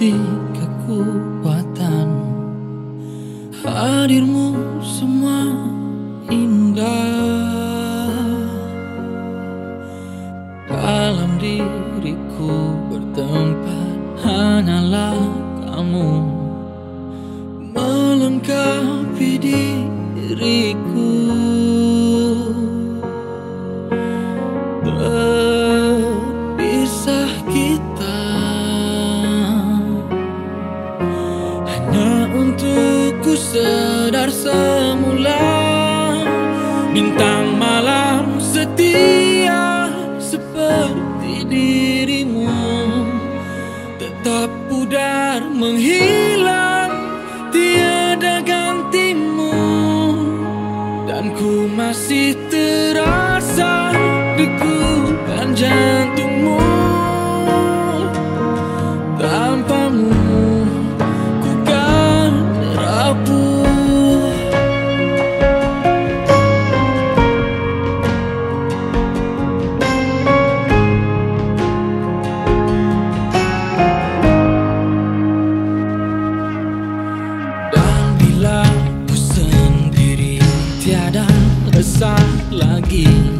bukti kekuatan. Hadirmu semua indah. Dalam diriku bertempat hanyalah kamu. Melengkapi diriku. Ber Semula Bintang malam setia seperti dirimu. Tetap pudar menghilang tiada gantimu. Dan ku masih terasa degup dan lagi.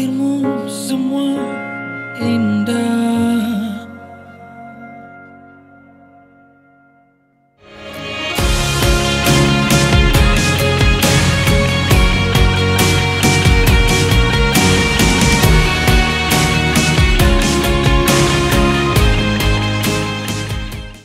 Lahirmu semua indah.